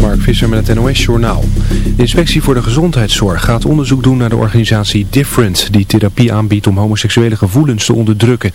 Mark Visser met het NOS Journaal. De Inspectie voor de Gezondheidszorg gaat onderzoek doen naar de organisatie Different, die therapie aanbiedt om homoseksuele gevoelens te onderdrukken.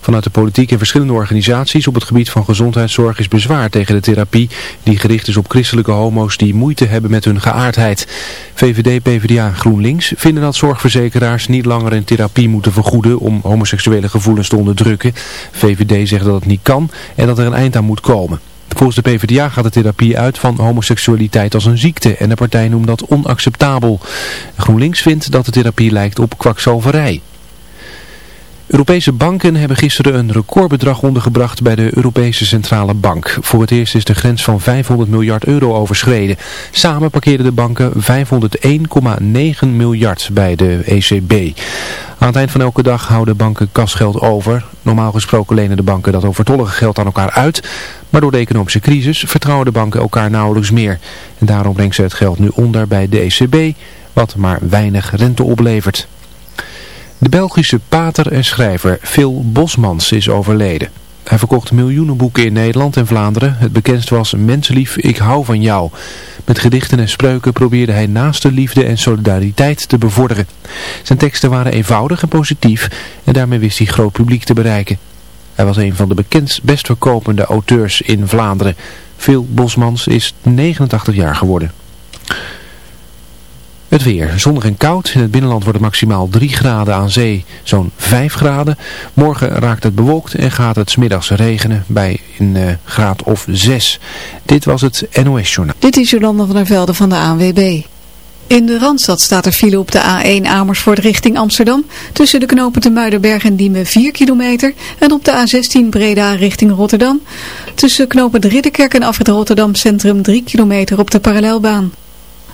Vanuit de politiek en verschillende organisaties op het gebied van gezondheidszorg is bezwaar tegen de therapie die gericht is op christelijke homo's die moeite hebben met hun geaardheid. VVD, PvdA en GroenLinks vinden dat zorgverzekeraars niet langer een therapie moeten vergoeden om homoseksuele gevoelens te onderdrukken. VVD zegt dat het niet kan en dat er een eind aan moet komen. Volgens de PvdA gaat de therapie uit van homoseksualiteit als een ziekte en de partij noemt dat onacceptabel. GroenLinks vindt dat de therapie lijkt op kwakzalverij. Europese banken hebben gisteren een recordbedrag ondergebracht bij de Europese Centrale Bank. Voor het eerst is de grens van 500 miljard euro overschreden. Samen parkeerden de banken 501,9 miljard bij de ECB. Aan het eind van elke dag houden banken kasgeld over. Normaal gesproken lenen de banken dat overtollige geld aan elkaar uit. Maar door de economische crisis vertrouwen de banken elkaar nauwelijks meer. En daarom brengt ze het geld nu onder bij de ECB, wat maar weinig rente oplevert. De Belgische pater en schrijver Phil Bosmans is overleden. Hij verkocht miljoenen boeken in Nederland en Vlaanderen. Het bekendst was Menslief, ik hou van jou. Met gedichten en spreuken probeerde hij naast de liefde en solidariteit te bevorderen. Zijn teksten waren eenvoudig en positief en daarmee wist hij groot publiek te bereiken. Hij was een van de bekendst best verkopende auteurs in Vlaanderen. Phil Bosmans is 89 jaar geworden. Het weer. Zonnig en koud. In het binnenland wordt het maximaal 3 graden aan zee. Zo'n 5 graden. Morgen raakt het bewolkt en gaat het smiddags regenen bij een uh, graad of 6. Dit was het NOS Journaal. Dit is Jolanda van der Velde van de ANWB. In de Randstad staat er file op de A1 Amersfoort richting Amsterdam. Tussen de knopen te Muidenberg en Diemen 4 kilometer. En op de A16 Breda richting Rotterdam. Tussen knopen de Ridderkerk en Afrit Rotterdam Centrum 3 kilometer op de parallelbaan.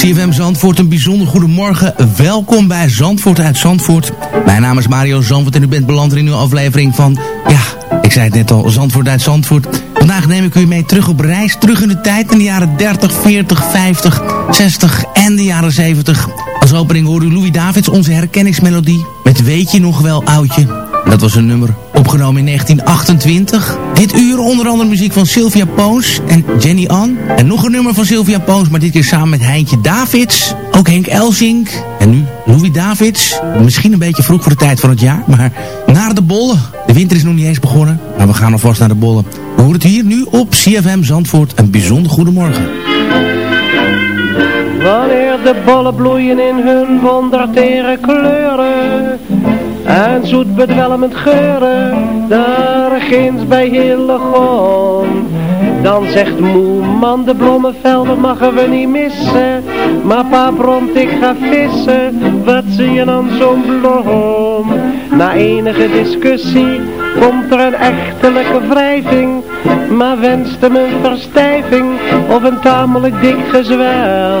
CFM Zandvoort, een bijzonder goedemorgen. Welkom bij Zandvoort uit Zandvoort. Mijn naam is Mario Zandvoort en u bent beland in nieuwe aflevering van... Ja, ik zei het net al, Zandvoort uit Zandvoort. Vandaag neem ik u mee terug op reis, terug in de tijd in de jaren 30, 40, 50, 60 en de jaren 70. Als opening hoorde u Louis Davids, onze herkenningsmelodie, met Weet je nog wel oudje... Dat was een nummer opgenomen in 1928. Dit uur onder andere muziek van Sylvia Poons en Jenny Ann. En nog een nummer van Sylvia Poons, maar dit keer samen met Heintje Davids. Ook Henk Elsink. En nu Louis Davids. Misschien een beetje vroeg voor de tijd van het jaar, maar naar de bollen. De winter is nog niet eens begonnen, maar we gaan alvast naar de bollen. We horen het hier nu op CFM Zandvoort. Een bijzonder goedemorgen. Wanneer de bollen bloeien in hun wondertere kleuren en zoet bedwelmend geuren, daar ginds bij Hillegom. Dan zegt moe man, de bloemenvelden mogen we niet missen. Maar pa bromt, ik ga vissen, wat zie je dan zo'n bloem? Na enige discussie komt er een echtelijke wrijving. Maar wenst hem een verstijving of een tamelijk dik gezwel.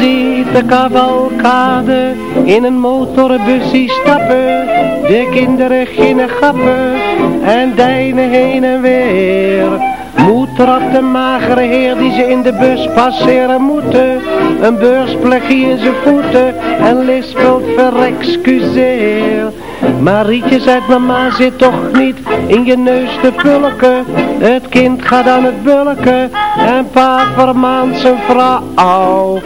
Ziet de cavalcade in een motorbusje stappen. De kinderen ginnen gappen en deinen heen en weer. Moet er de magere heer die ze in de bus passeren moeten. Een beursplekje in zijn voeten en lispelt verexcuseer. Marietje zegt mama zit toch niet in je neus te pulken. Het kind gaat aan het bulken en pa vermaant zijn vrouw.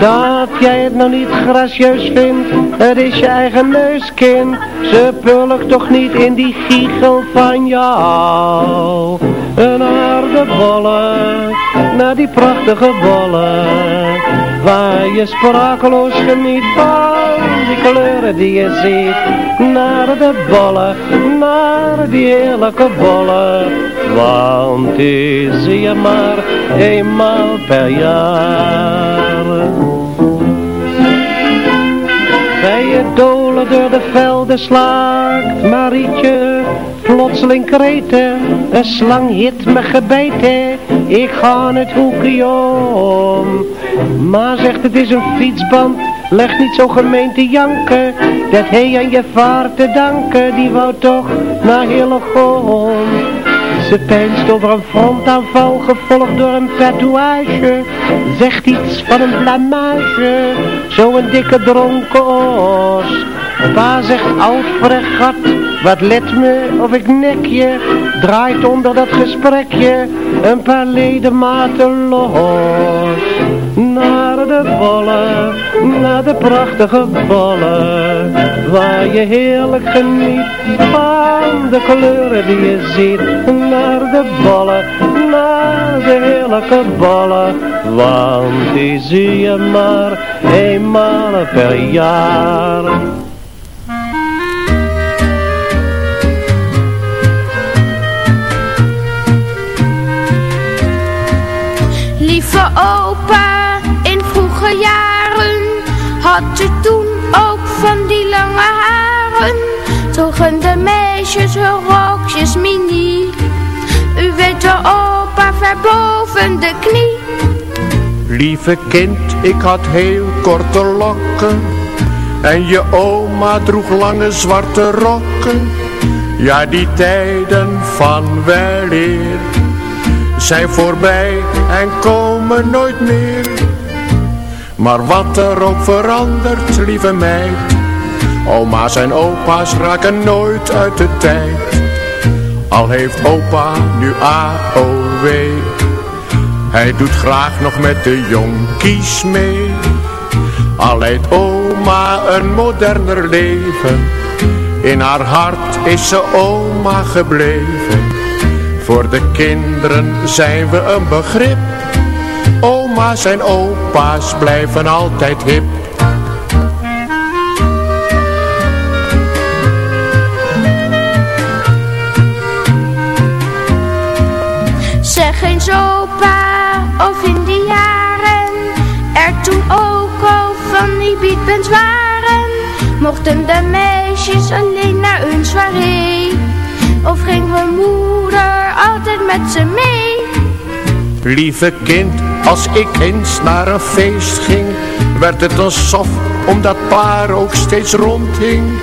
Dat jij het nou niet gracieus vindt, het is je eigen neuskind. Ze pulkt toch niet in die giegel van jou. Naar de bollen, naar die prachtige bollen, waar je sprakeloos geniet van die kleuren die je ziet. Naar de bollen, naar die heerlijke bollen. Want die zie je maar eenmaal per jaar. Bij je dolen door de velden slaakt Marietje plotseling kreten. Een slang hit me gebeten, ik ga het hoekje om. Maar zegt het is een fietsband, leg niet zo gemeen te janken. Dat hij aan je vaart te danken, die wou toch naar Hillegom. Ze pijnst over een frontaanval, gevolgd door een tatoeage. Zegt iets van een blamage, zo'n dikke dronken os. Pa zegt oud gat, wat let me of ik nek je. Draait onder dat gesprekje een paar ledematen los. Naar de bollen, naar de prachtige bollen. Waar je heerlijk geniet van de kleuren die je ziet. Naar de bollen, naar de heerlijke bollen. Want die zie je maar eenmaal per jaar. Lieve opa, in vroege jaren had u toen ook van die lange haren. Droegen de meisjes hun rokjes mini. U weet de opa ver boven de knie. Lieve kind, ik had heel korte lokken. En je oma droeg lange zwarte rokken. Ja, die tijden van weleer zijn voorbij en komen nooit meer. Maar wat er ook verandert, lieve meid, oma's en opa's raken nooit uit de tijd. Al heeft opa nu AOW, hij doet graag nog met de jonkies mee. Al leidt oma een moderner leven, in haar hart is ze oma gebleven. Voor de kinderen zijn we een begrip. Oma's en opa's blijven altijd hip. Zeg eens opa, of in die jaren er toen ook al van die beatbands waren. Mochten de meisjes alleen naar hun soirée, of ging hun moeder altijd met ze mee? Lieve kind, als ik eens naar een feest ging, werd het een sof, omdat paar ook steeds rondhing.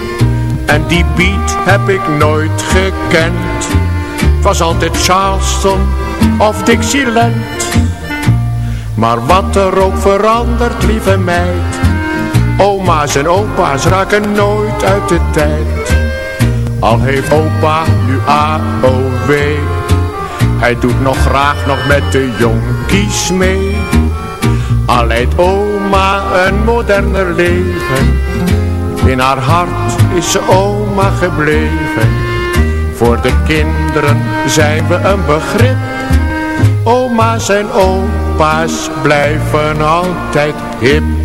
En die beat heb ik nooit gekend. Was altijd Charleston of Dixieland. Maar wat er ook verandert, lieve meid. Oma's en opa's raken nooit uit de tijd. Al heeft opa nu AOW. Hij doet nog graag nog met de jonkies mee. Al leidt oma een moderner leven. In haar hart is ze oma gebleven. Voor de kinderen zijn we een begrip. Oma's en opa's blijven altijd hip.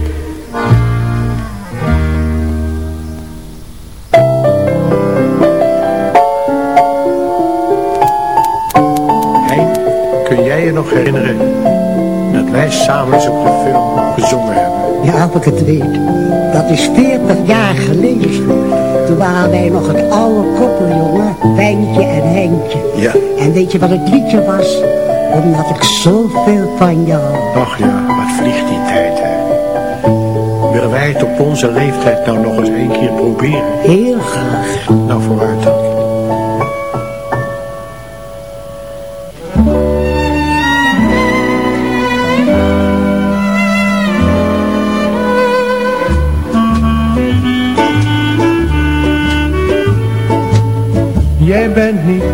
Samen eens op de film gezongen hebben? Ja, of ik het weet. Dat is 40 jaar geleden. Toen waren wij nog het oude koppel, jongen. Wijntje en Henkje. Ja. En weet je wat het liedje was? Omdat ik zoveel van jou. Ach ja, wat vliegt die tijd, hè. Willen wij het op onze leeftijd nou nog eens één keer proberen? Heel graag. Nou, vooruit dan.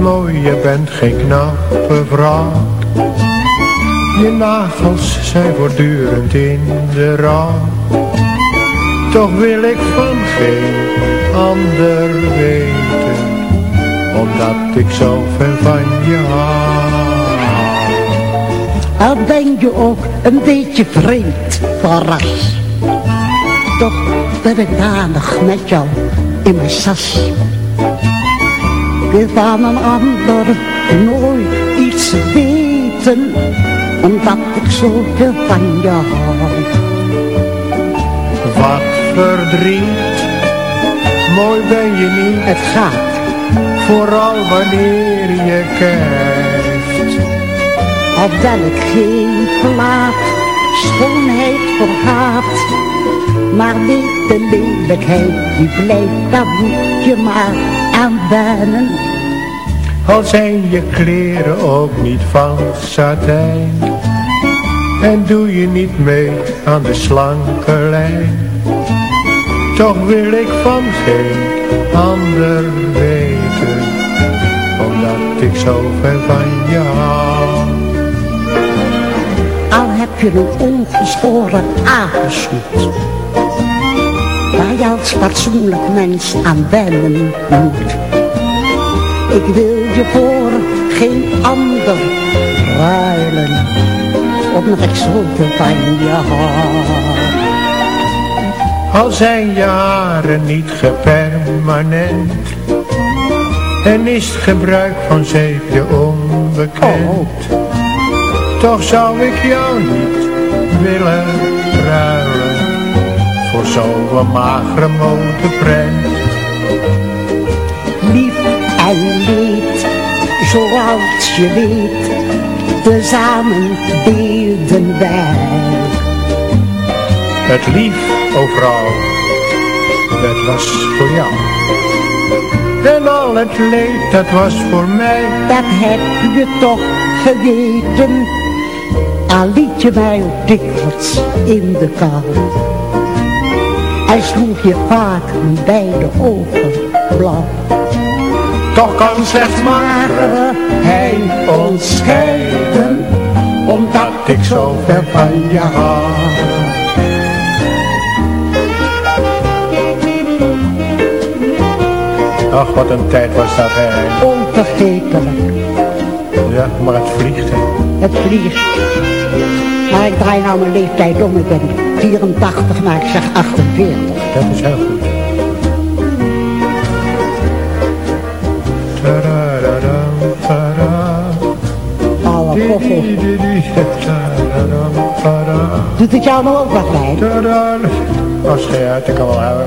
Mooi, je bent geen knappe vrouw. Je nagels zijn voortdurend in de rouw. Toch wil ik van geen ander weten, omdat ik zo ver van je hou. Al ben je ook een beetje vreemd van ras. toch ben ik danig met jou in mijn sas. Ik wil van een ander nooit iets weten, omdat ik zoveel van je hou. Wat verdriet, mooi ben je niet. Het gaat, Vooral wanneer je kijkt. op ik geen plaat schoonheid vergaat. Maar niet de lelijkheid die blijft, daar moet je maar aan wennen. Al zijn je kleren ook niet van satijn. En doe je niet mee aan de slanke lijn. Toch wil ik van geen ander weten. Omdat ik zo ver van je hou. Al heb je een ongeschoren aangesnoet. Waar je als fatsoenlijk mens aan wennen moet. Ik wil je voor geen ander ruilen. Omdat ik zoveel van je hou. Al zijn je haren niet gepermanent. En is het gebruik van zeep je onbekend. Toch zou ik jou niet willen ruilen. Voor zo'n magere motorprent. Lief en leed, zoals je weet, tezamen beelden wij. Het lief overal, dat was voor jou. En al het leed, dat was voor mij. Dat heb je toch geweten, al liet je mij ook dikwijls in de kou. Hij sloeg je vaak mijn beide ogen blauw. Toch kan slechts maar hij ons scheiden, omdat ik zo ver van je hou. Ach, wat een tijd was dat, hè. Onvergetelijk, Ja, maar het vliegt, hè. het vliegt. Maar ik draai nou mijn leeftijd om, ik ben 84, maar ik zeg 48. Dat is heel goed. Doet het jou nou ook wat bij? Als je uit, ik kan wel houden.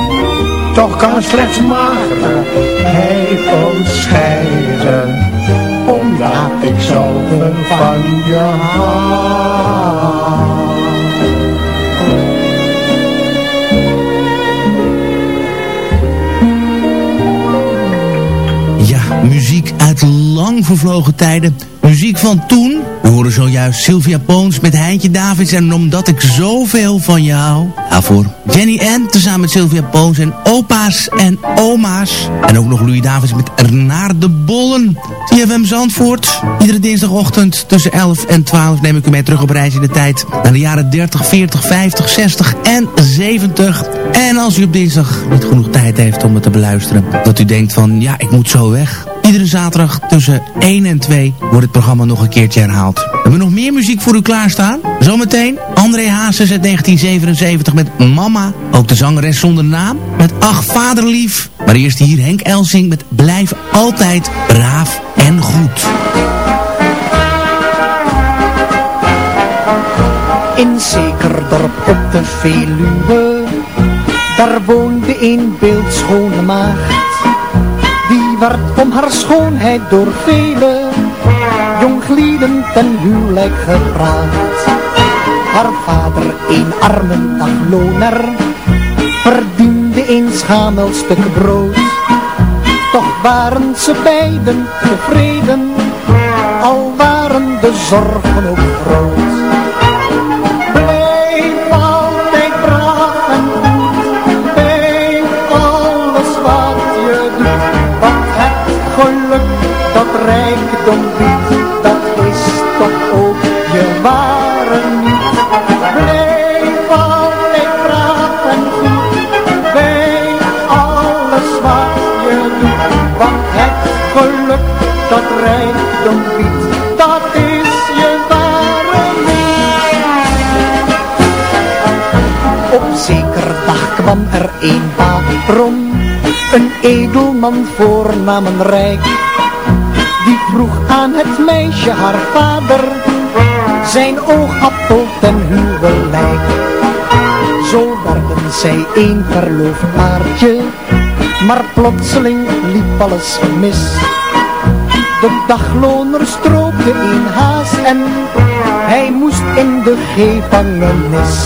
Toch kan slechts maar hij ons omdat ik zoveel van je hou. Ja, muziek uit lang vervlogen tijden. Muziek van toen. We horen zojuist Sylvia Poons met Heintje Davids en Omdat ik zoveel van je hou. Daarvoor Jenny Ann tezamen met Sylvia Poons en opa's en oma's. En ook nog Louis Davids met Naar de Bollen. CFM Zandvoort. Iedere dinsdagochtend tussen 11 en 12 neem ik u mee terug op reis in de tijd. Naar de jaren 30, 40, 50, 60 en 70. En als u op dinsdag niet genoeg tijd heeft om het te beluisteren. Dat u denkt van ja ik moet zo weg. Iedere zaterdag tussen 1 en 2 wordt het programma nog een keertje herhaald. We hebben nog meer muziek voor u klaarstaan. Zometeen André Hazes uit 1977 met Mama. Ook de zangeres zonder naam met Ach Vaderlief. Maar eerst hier Henk Elsing met Blijf altijd braaf en goed. In zeker dorp op de Veluwe, daar woonde een beeldschone maagd. Werd om haar schoonheid door vele jonglieden ten huwelijk gevraagd. Haar vader, een arme dagloner, verdiende een schamel stuk brood. Toch waren ze beiden tevreden, al waren de zorgen ook groot. Dat is toch ook je ware niet. Blijf altijd braaf en goed, bij alles wat je doet. Want het geluk dat rijkdom biedt, dat is je ware. Op zeker dag kwam er een baron, een edelman voornamen rijk. Vroeg aan het meisje haar vader, zijn oogappel ten huwelijk. Zo werden zij een verloofd paardje, maar plotseling liep alles mis. De dagloner stroopte een haas en hij moest in de gevangenis.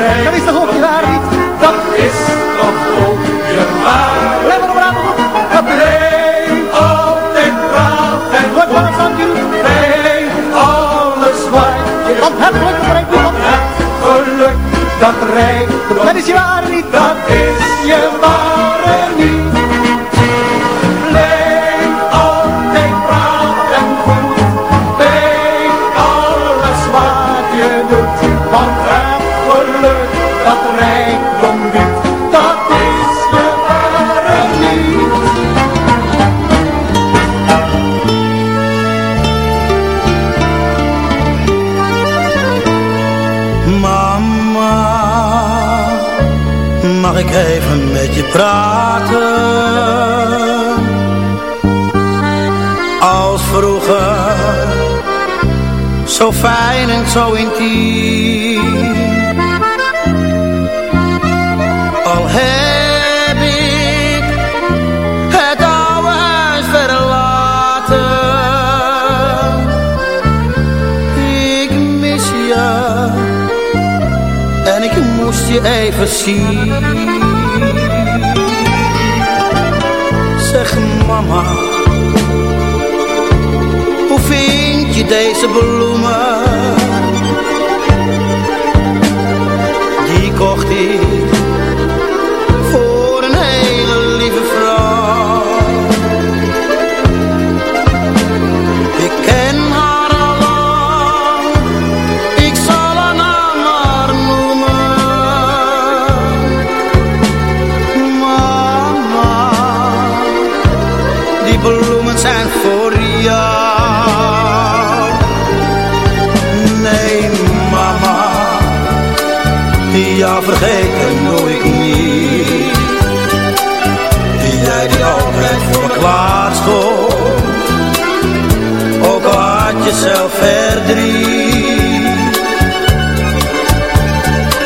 Dat. Dat is toch ook je waar niet? Dat is toch ook je waar. Blijf maar braaf, goed. Blijf altijd braaf en is dat je doet? Bij alles wat je Want het geluk breekt niet, want het geluk dat rijkt. Dat is je ware niet, praten? Als vroeger, zo fijn en zo intiem. Al heb ik het oude huis verlaten. Ik mis je en ik moest je even zien. Hoe vind je deze bloemen? Die kocht ik jou vergeten doe ik niet. Jij die altijd voor me klaar ook al had je zelf verdriet.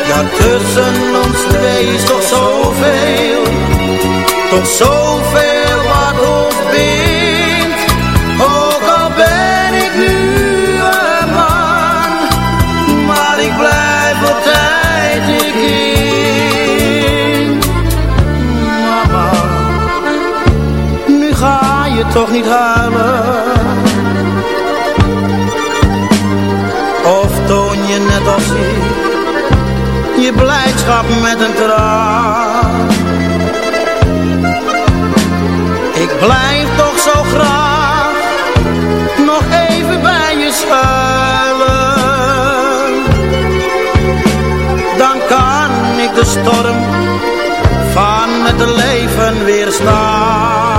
Ja, tussen ons twee is toch zoveel, toch zoveel toch niet halen, Of toon je net als ik je blijdschap met een traan? Ik blijf toch zo graag nog even bij je schuilen. Dan kan ik de storm van het leven weerstaan.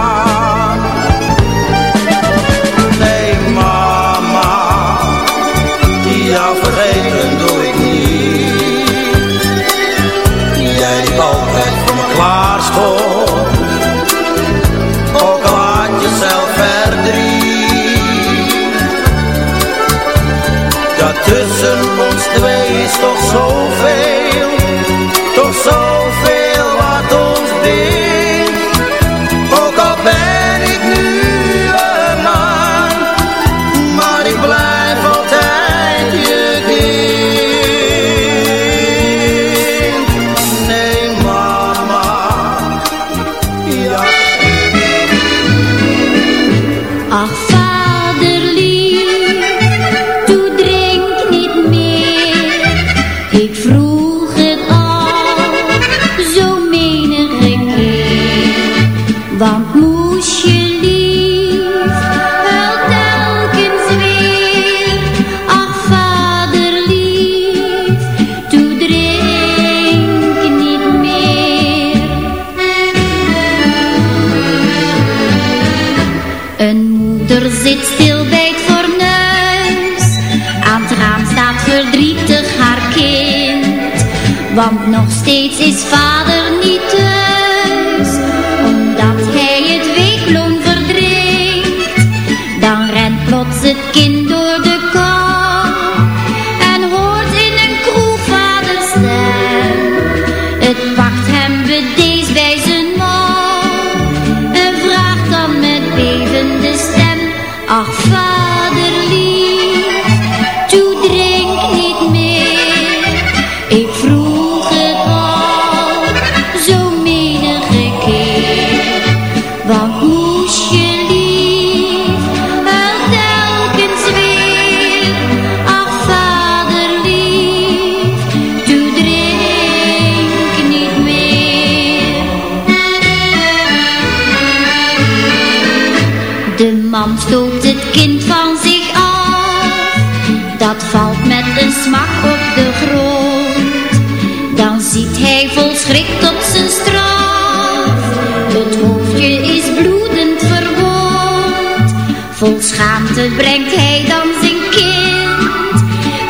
Steeds is brengt hij dan zijn kind,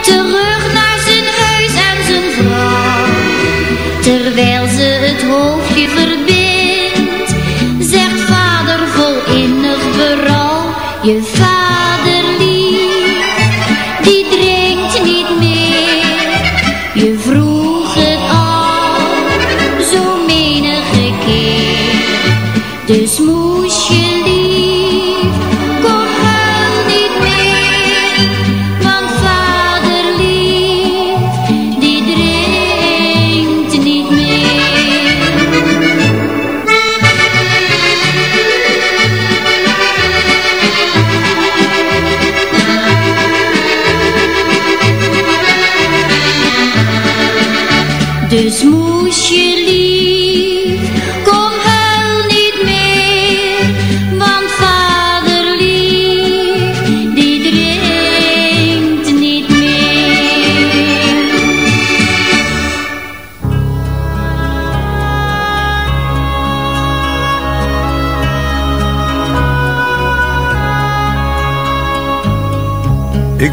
terug naar zijn huis en zijn vrouw. Terwijl ze het hoofdje verbindt, zegt vader vol innig berouw, je vader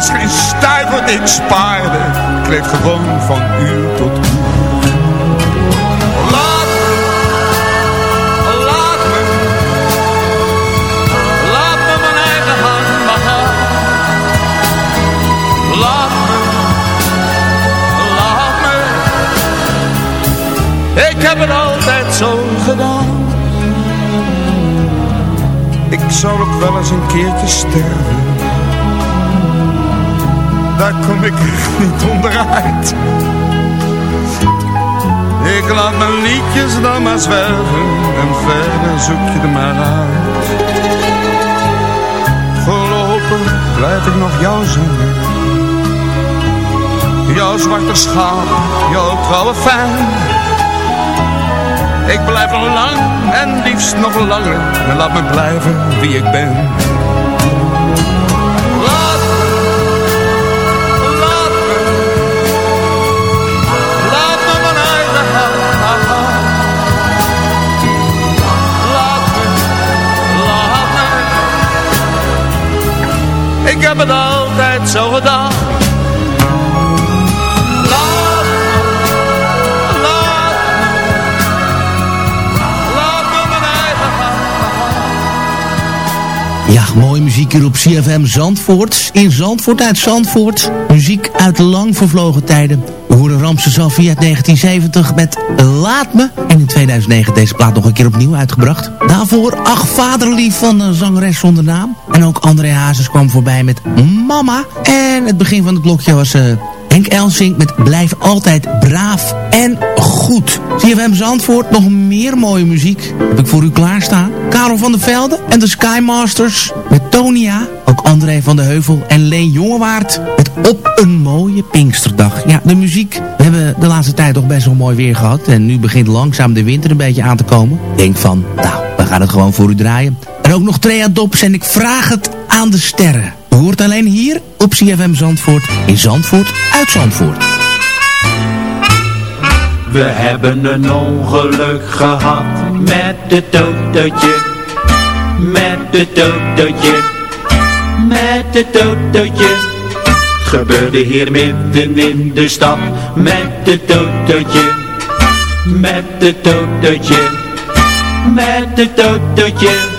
Is geen stuiver die ik spaarde. Ik leef gewoon van uur tot uur. Ik heb het altijd zo gedaan. Ik zal ook wel eens een keertje sterven daar kom ik niet onderuit. Ik laat mijn liedjes dan maar zwerven en verder zoek je er maar uit. Voorlopig blijf ik nog jou zingen. Jouw zwarte schaap, jouw trouwe fan. Ik blijf nog lang en liefst nog langer. En laat me blijven wie ik ben. Ik heb het altijd zo gedaan. Laat, laat, mijn eigen Ja, mooie muziek hier op CFM Zandvoort. In Zandvoort uit Zandvoort. Muziek uit lang vervlogen tijden. We horen Ramse Safia uit 1970 met Laat Me. En in 2009 deze plaat nog een keer opnieuw uitgebracht. Daarvoor Ach Vaderlief van de zangeres zonder naam. En ook André Hazes kwam voorbij met Mama. En het begin van het blokje was... Uh, Henk Elsink met Blijf altijd braaf en goed. CFM Zandvoort, nog meer mooie muziek. Heb ik voor u klaarstaan. Karel van der Velde en de Skymasters met Tonia. Ook André van de Heuvel en Leen Jongewaard met Op een mooie Pinksterdag. Ja, de muziek. We hebben de laatste tijd toch best wel mooi weer gehad. En nu begint langzaam de winter een beetje aan te komen. Denk van, nou, we gaan het gewoon voor u draaien. Ook nog Trea Dops en ik vraag het aan de sterren. Hoort alleen hier op CFM Zandvoort in Zandvoort uit Zandvoort. We hebben een ongeluk gehad met het autootje, met het autootje, met het autootje. Gebeurde hier midden in de stad met het autootje, met het autootje, met het autootje.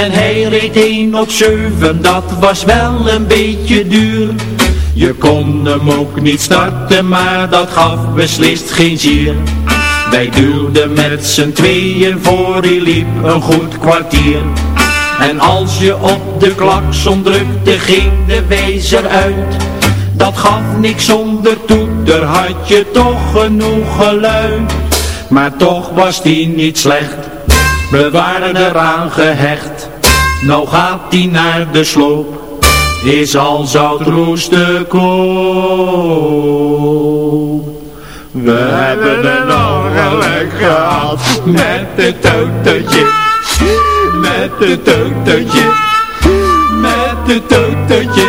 En hij reed 1 op 7, dat was wel een beetje duur. Je kon hem ook niet starten, maar dat gaf beslist geen zier. Wij duwden met z'n tweeën voor, hij liep een goed kwartier. En als je op de klakson drukte, ging de wezer uit. Dat gaf niks zonder toeter, had je toch genoeg geluid. Maar toch was die niet slecht, we waren eraan gehecht. Nou gaat die naar de sloop, is al zout koop. We hebben een ongeluk gehad met het autootje, met het autootje, met het autootje.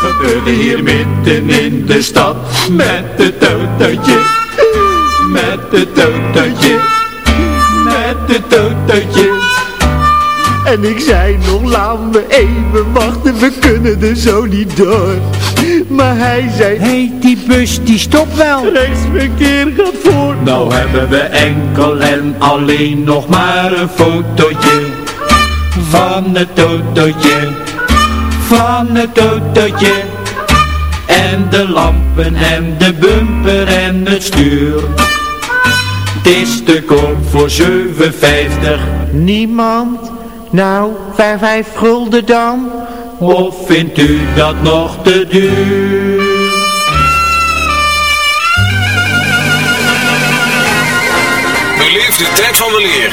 Gebeurde hier midden in de stad met het autootje, met het autootje, met het autootje. En ik zei nog, laat me even wachten, we kunnen er zo niet door. Maar hij zei, hey, die bus die stopt wel. rechtsverkeer gaat voor. Nou hebben we enkel en alleen nog maar een fotootje van het autootje, van het autootje. En de lampen en de bumper en het stuur. Het is te koop voor 7,50. Niemand? Nou, vijf, vijf gulden dan? Of vindt u dat nog te duur? Beleef de tijd van weleer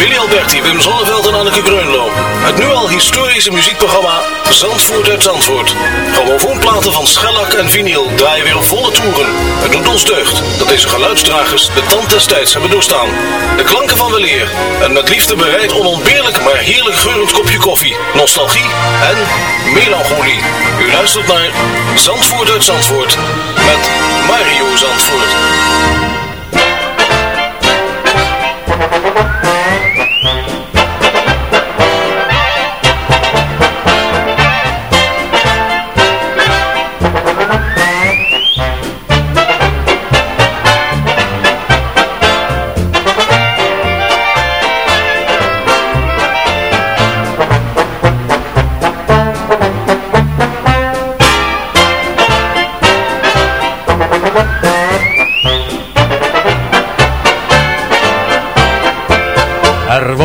Willy Alberti, Wim Zonneveld en Anneke Greunlo. Het nu al historische muziekprogramma Zandvoort uit Zandvoort. Grammofoonplaten van schellak en vinyl draaien weer op volle toeren. Het doet ons deugd dat deze geluidsdragers de tand des tijds hebben doorstaan. De klanken van weleer en met liefde bereid onontbeerlijk maar heerlijk geurend kopje koffie, nostalgie en melancholie. U luistert naar Zandvoort uit Zandvoort met Mario Zandvoort.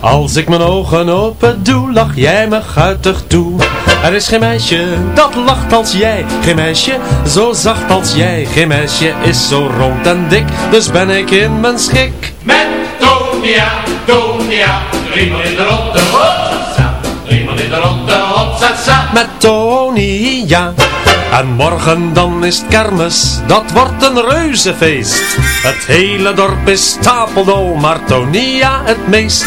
Als ik mijn ogen open doe, lach jij me guitig toe. Er is geen meisje dat lacht als jij, geen meisje zo zacht als jij. Geen meisje is zo rond en dik, dus ben ik in mijn schik. Met Tonia, Tonia, driemaal in de ronde. Hopsasa, driemaal in de ronde. Met Tony, ja. En morgen dan is het kermis, dat wordt een reuzefeest. Het hele dorp is stapeldol, maar Tonia het meest.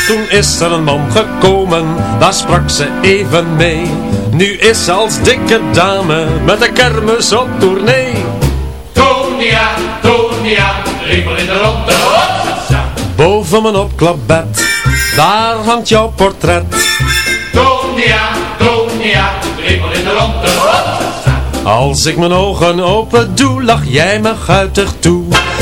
Toen is er een man gekomen, daar sprak ze even mee. Nu is ze als dikke dame met de kermis op tournee. Tonia, Tonia, riepel in de ronde, Boven mijn opklapbed, daar hangt jouw portret. Tonia, Tonia, riepel in de ronde, Als ik mijn ogen open doe, lach jij me guitig toe.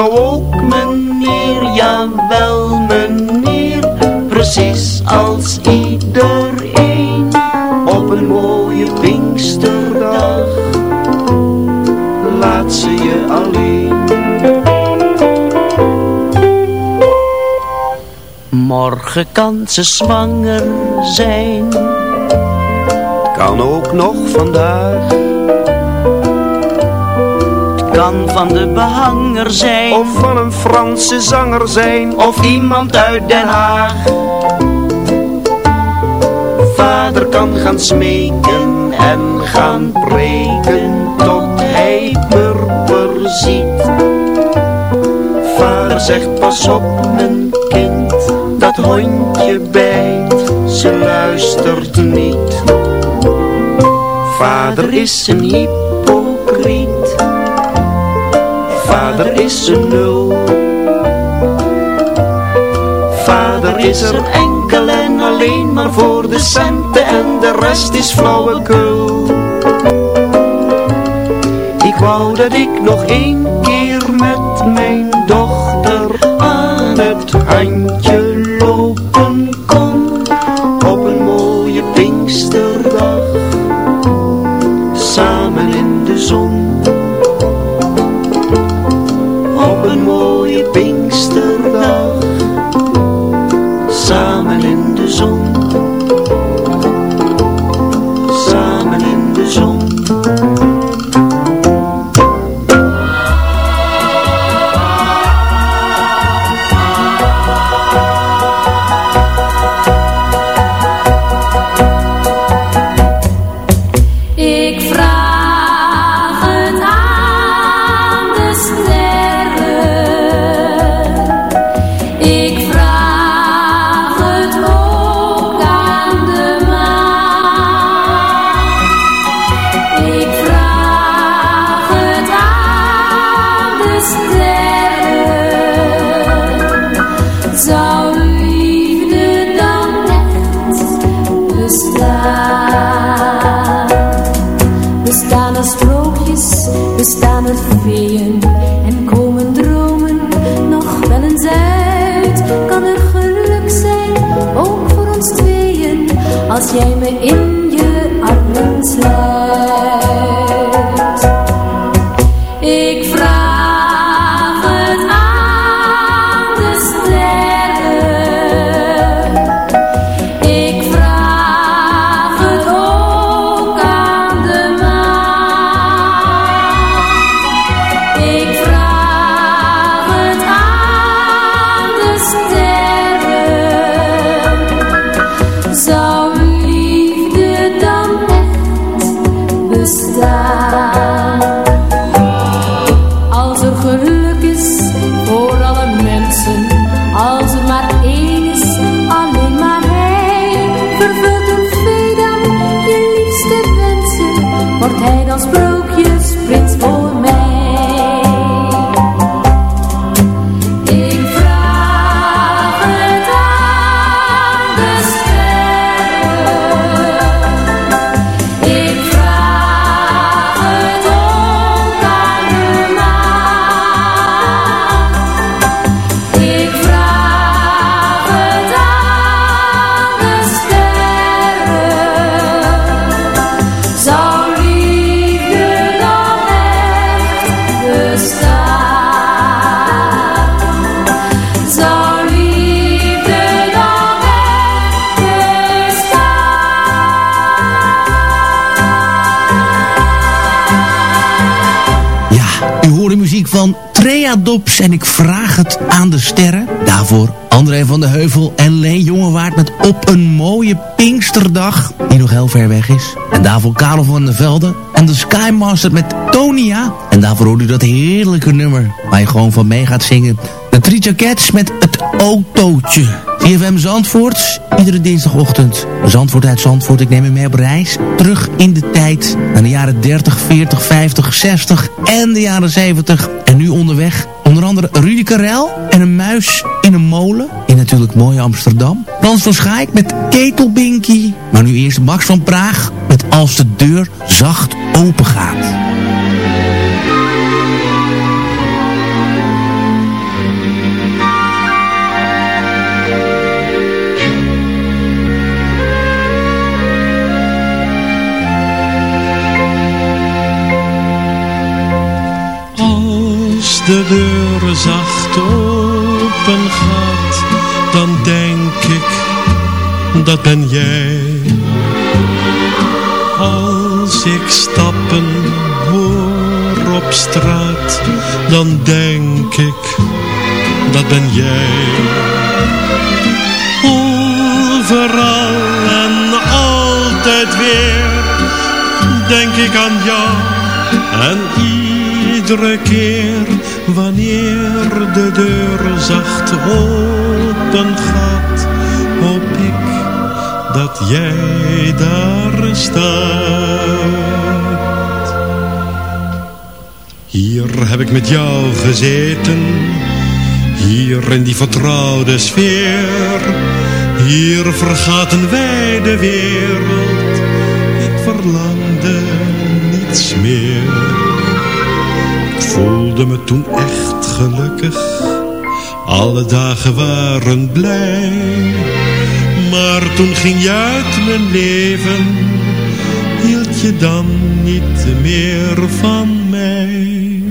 nou ook meneer? Jawel meneer, precies als iedereen op een mooie Pinksterdag. Laat ze je alleen. Morgen kan ze zwanger zijn, kan ook nog vandaag. Kan van de behanger zijn, of van een Franse zanger zijn, of iemand uit Den Haag. Vader kan gaan smeken en gaan preken, tot hij purper ziet. Vader zegt pas op mijn kind, dat hondje bijt, ze luistert niet. Vader is een hypocriet, Vader is er enkel en alleen maar voor de centen en de rest is flauwekul. Ik wou dat ik nog één keer met mijn dochter aan het handje En ik vraag het aan de sterren. Daarvoor André van de Heuvel en Leen Jongewaard met Op een mooie Pinksterdag, die nog heel ver weg is. En daarvoor Karel van der Velde en de Skymaster met Tonia. En daarvoor hoorde u dat heerlijke nummer waar je gewoon van mee gaat zingen. De Three Cats met het autootje. CFM Zandvoort, iedere dinsdagochtend. Zandvoort uit Zandvoort, ik neem u mee op reis. Terug in de tijd, naar de jaren 30, 40, 50, 60 en de jaren 70. En nu onderweg, onder andere Rudy Karel en een muis in een molen. In natuurlijk mooie Amsterdam. Frans van Schaik met Ketelbinky. Maar nu eerst Max van Praag met Als de deur zacht open gaat. De deur zacht open gaat, dan denk ik, dat ben jij. Als ik stappen hoor op straat, dan denk ik, dat ben jij. Overal en altijd weer, denk ik aan jou en iedere keer Wanneer de deur zacht open gaat, hoop ik dat jij daar staat. Hier heb ik met jou gezeten, hier in die vertrouwde sfeer. Hier vergaten wij de wereld, ik verlangde niets meer voelde me toen echt gelukkig. Alle dagen waren blij. Maar toen ging je uit mijn leven. Hield je dan niet meer van mij.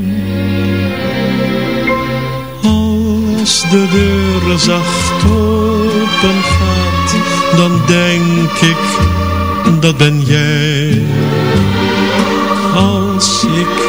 Als de deur zacht open gaat. Dan denk ik, dat ben jij als ik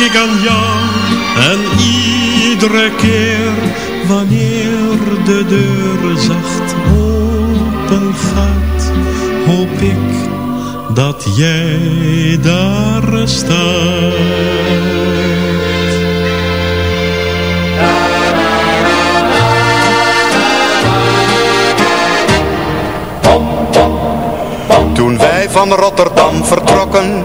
ik aan jou en iedere keer wanneer de deur zacht open gaat, hoop ik dat jij daar staat. Toen wij van Rotterdam vertrokken,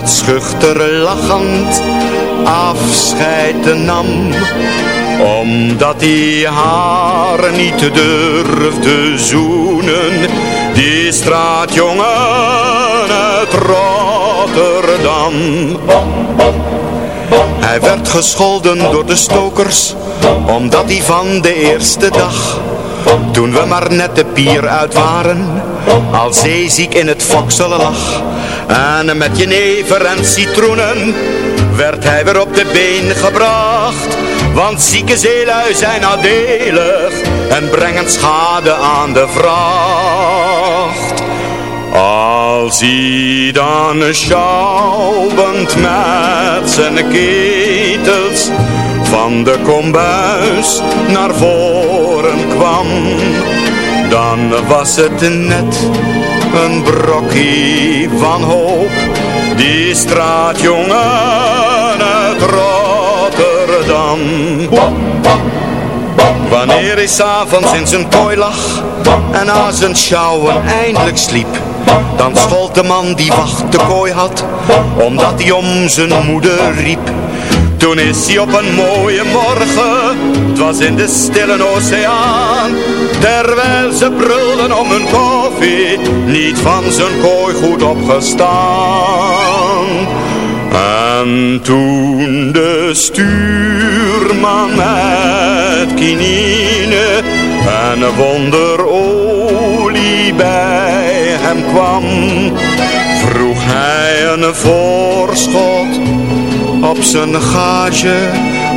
wat schuchter lachend afscheid nam. Omdat hij haar niet durfde zoenen, die straatjongen uit Rotterdam. Hij werd gescholden door de stokers, omdat hij van de eerste dag toen we maar net de pier uit waren, al zeeziek in het fokselen lag. En met jenever en citroenen werd hij weer op de been gebracht. Want zieke zeelui zijn nadelig en brengen schade aan de vracht. Als hij dan schouwend met zijn ketels van de kombuis naar voren kwam, dan was het net een brokje van hoop. Die straatjongen uit Rotterdam. Wanneer hij s'avonds in zijn kooi lag en na zijn sjouwen eindelijk sliep, dan schold de man die wacht de kooi had, omdat hij om zijn moeder riep. Toen is hij op een mooie morgen, het was in de stille oceaan, terwijl ze brulden om hun koffie, niet van zijn kooi goed opgestaan. En toen de stuurman met kinine en wonderolie bij hem kwam, vroeg hij een voorschot op zijn gage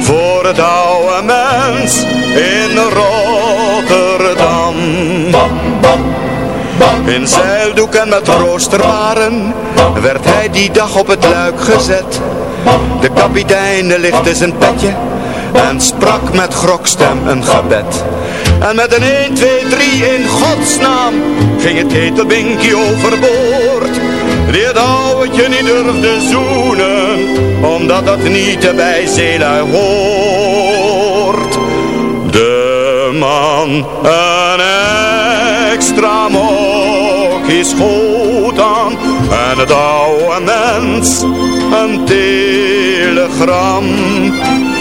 voor het oude mens in Rotterdam. In zeildoeken met roosterwaren werd hij die dag op het luik gezet. De kapitein lichtte zijn petje en sprak met grokstem een gebed. En met een 1, 2, 3 in godsnaam ging het ketelbinkie overboord. Die het niet durfde zoenen, omdat dat niet bij zeelui hoort. De man een extra mok is goed aan en het oude mens een telegram.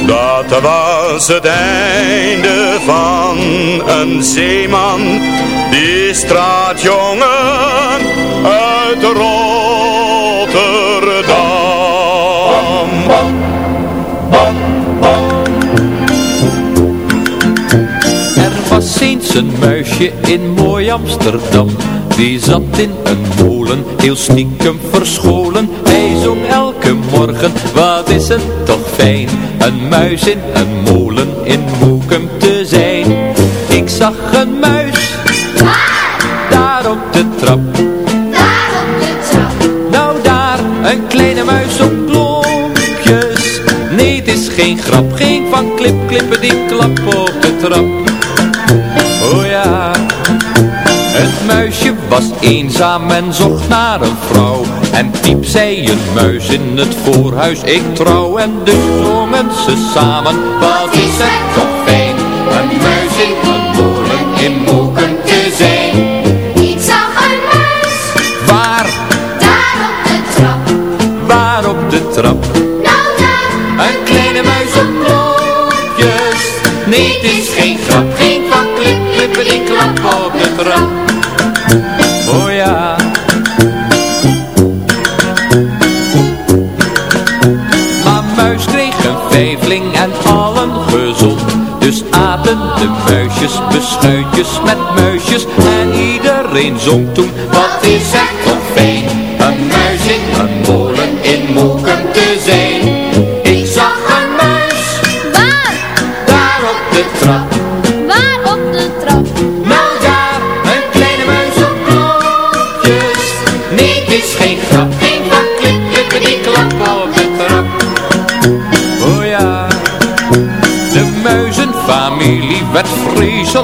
Dat was het einde van een zeeman, die straatjongen uit Rotterdam. Er was eens een muisje in mooi Amsterdam. Die zat in een molen, heel stiekem verscholen zong elke morgen, wat is het toch fijn Een muis in een molen in Moekum te zijn. Ik zag een muis, daar op de trap. Daar op de trap, Nou daar, een kleine muis op klompjes Nee, het is geen grap, geen van klip, klippen die klap op de trap. Oh ja Het muisje was eenzaam en zocht naar een vrouw En piep zei een muis in het voorhuis Ik trouw en dus zongen ze samen. Wat is het toch fijn Een muis in een molen in Moeken te zijn. Ik zag een muis, Waar, daar op de trap. waar op de trap? Nou daar, Een kleine muis op klopjes Nee, het is geen grap, geen van klip, die klap op de trap muisjes met muisjes. En iedereen zong toen Wat is het toch fijn Een muis in een molen in Moeken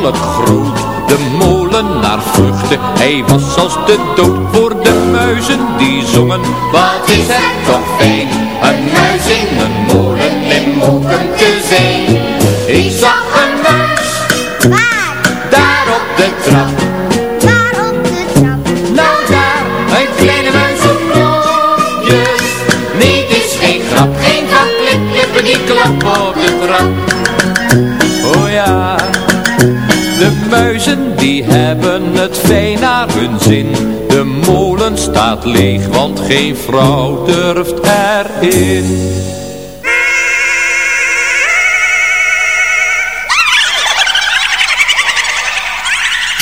vreselijk groot De molenaar vluchtte, hij was als de dood Voor de muizen die zongen, wat is het toch fijn Een muis in die hebben het fijn naar hun zin. De molen staat leeg, want geen vrouw durft erin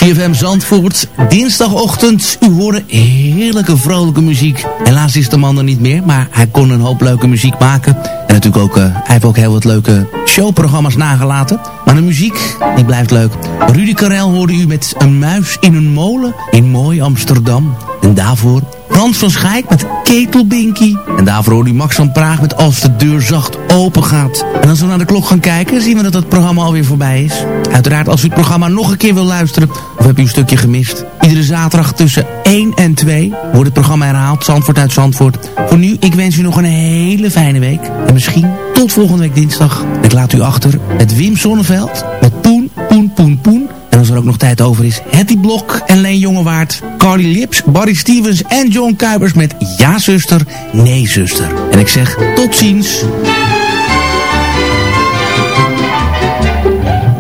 CFM Zandvoort, dinsdagochtend. U hoorde heerlijke vrolijke muziek. Helaas is de man er niet meer, maar hij kon een hoop leuke muziek maken. En natuurlijk ook, eh, hij heeft ook heel wat leuke showprogramma's nagelaten. Maar de muziek, die blijft leuk. Rudy Karel hoorde u met een muis in een molen in mooi Amsterdam. En daarvoor Frans van Schaik met Ketelbinky. En daarvoor hoorde u Max van Praag met Als de deur zacht open gaat. En als we naar de klok gaan kijken, zien we dat het programma alweer voorbij is. Uiteraard, als u het programma nog een keer wil luisteren, of heb u een stukje gemist. Iedere zaterdag tussen 1 en 2 wordt het programma herhaald. Zandvoort uit Zandvoort. Voor nu, ik wens u nog een hele fijne week. En misschien tot volgende week dinsdag. Ik laat u achter met Wim Sonneveld. Met Poen, Poen, Poen, Poen. Als er ook nog tijd over is, Hetty Blok en Leen Jongewaard. Carly Lips, Barry Stevens en John Kuipers met Ja zuster, Nee zuster. En ik zeg tot ziens.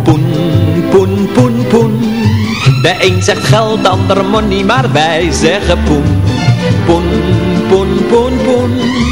Poen, poen, poen, poen. De een zegt geld, de ander money, maar wij zeggen poen. Poen, poen, poen, poen.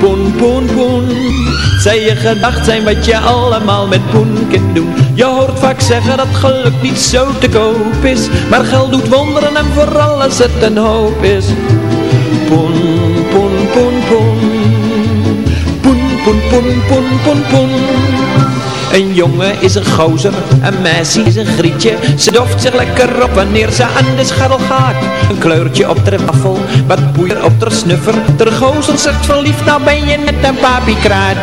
poen, poen, poen. Zij je gedacht zijn wat je allemaal met poen kunt doen. Je hoort vaak zeggen dat geluk niet zo te koop is. Maar geld doet wonderen en vooral als het een hoop is. Poen, poen, poen, poen. Poen, poen, poen, poen, poen, poen. Een jongen is een gozer, een meisje is een grietje. Ze doft zich lekker op wanneer ze aan de scharrel gaat. Een kleurtje op de wafel, wat boeier op de snuffer. De gozer zegt verliefd, nou ben je net een papiekraat.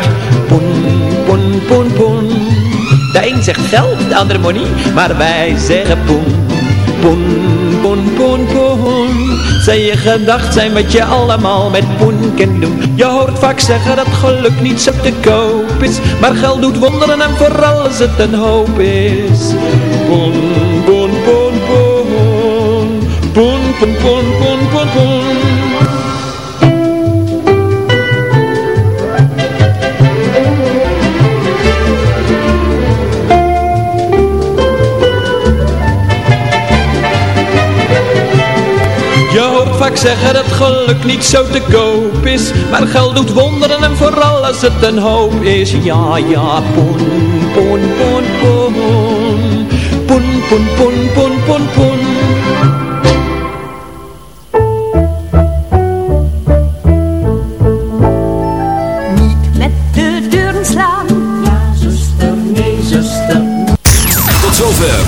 Poen, poen, poen, poen. De een zegt geld, de ander money, maar wij zeggen poen. Poen, poen, poen, poen. Zij je gedacht zijn wat je allemaal met poen kunt doen. Je hoort vaak zeggen dat geluk niet zo te koop is. Maar geld doet wonderen en vooral als het een hoop is. Poen, Poen, poen, poen, poen, poen. Je hoort vaak zeggen dat geluk niet zo te koop is Maar geld doet wonderen en vooral als het een hoop is. Ja, ja, poen, poen, poen, poen Poen, poen, poen, poen, poen, poen